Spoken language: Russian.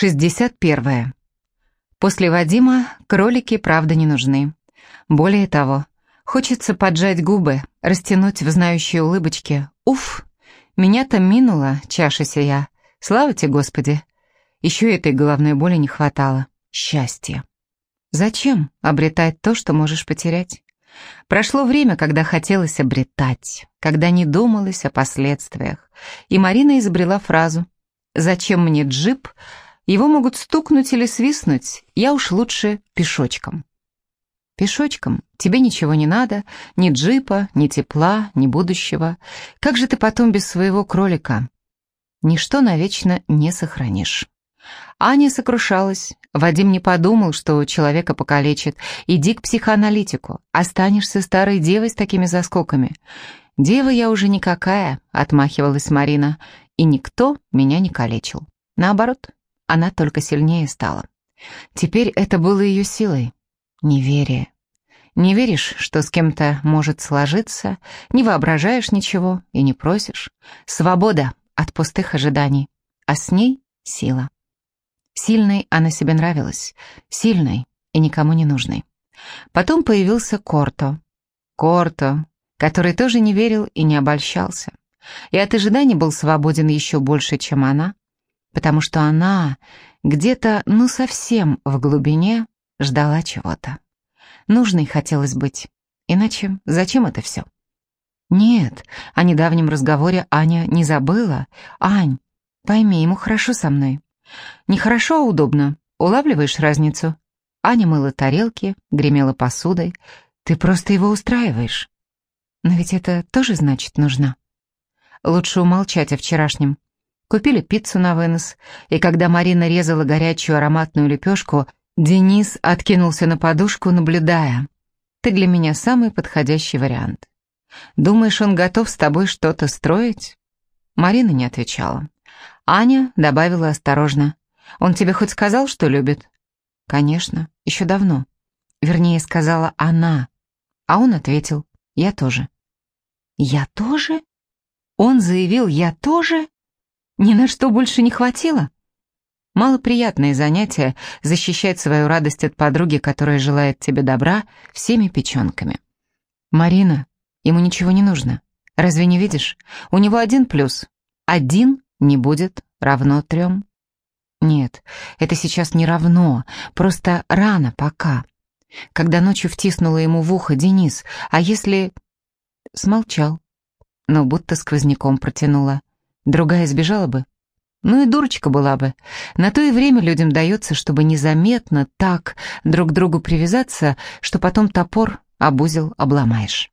61. После Вадима кролики, правда, не нужны. Более того, хочется поджать губы, растянуть в знающие улыбочки. Уф, меня-то минула чаша сия. Слава тебе, Господи. Еще этой головной боли не хватало. Счастье. Зачем обретать то, что можешь потерять? Прошло время, когда хотелось обретать, когда не думалось о последствиях. И Марина изобрела фразу «Зачем мне джип?» Его могут стукнуть или свистнуть, я уж лучше пешочком. Пешочком тебе ничего не надо, ни джипа, ни тепла, ни будущего. Как же ты потом без своего кролика? Ничто навечно не сохранишь. Аня сокрушалась. Вадим не подумал, что человека покалечит. Иди к психоаналитику. Останешься старой девой с такими заскоками. «Дева я уже никакая», — отмахивалась Марина. «И никто меня не калечил. Наоборот, она только сильнее стала. Теперь это было ее силой. Неверие. Не веришь, что с кем-то может сложиться, не воображаешь ничего и не просишь. Свобода от пустых ожиданий, а с ней сила. Сильной она себе нравилась, сильной и никому не нужной. Потом появился Корто. Корто, который тоже не верил и не обольщался. И от ожиданий был свободен еще больше, чем она, потому что она где-то, ну совсем в глубине, ждала чего-то. Нужной хотелось быть. Иначе зачем это все? Нет, о недавнем разговоре Аня не забыла. Ань, пойми, ему хорошо со мной. Нехорошо, а удобно. Улавливаешь разницу? Аня мыла тарелки, гремела посудой. Ты просто его устраиваешь. Но ведь это тоже значит нужна. Лучше умолчать о вчерашнем. Купили пиццу на вынос, и когда Марина резала горячую ароматную лепешку, Денис откинулся на подушку, наблюдая. «Ты для меня самый подходящий вариант. Думаешь, он готов с тобой что-то строить?» Марина не отвечала. Аня добавила осторожно. «Он тебе хоть сказал, что любит?» «Конечно, еще давно. Вернее, сказала она. А он ответил, «Я тоже». «Я тоже?» Он заявил «Я тоже?» Ни на что больше не хватило? Малоприятное занятие — защищать свою радость от подруги, которая желает тебе добра, всеми печенками. Марина, ему ничего не нужно. Разве не видишь? У него один плюс. Один не будет равно трем. Нет, это сейчас не равно, просто рано пока. Когда ночью втиснула ему в ухо Денис, а если... Смолчал, но будто сквозняком протянула. Другая сбежала бы. Ну и дурочка была бы. На то и время людям дается, чтобы незаметно так друг к другу привязаться, что потом топор обузел обломаешь.